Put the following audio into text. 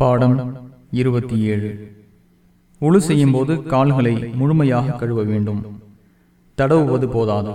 பாடம் இருபத்தி ஏழு. உழு செய்யும் போது கால்களை முழுமையாக கழுவ வேண்டும். தடவுவது போதாது.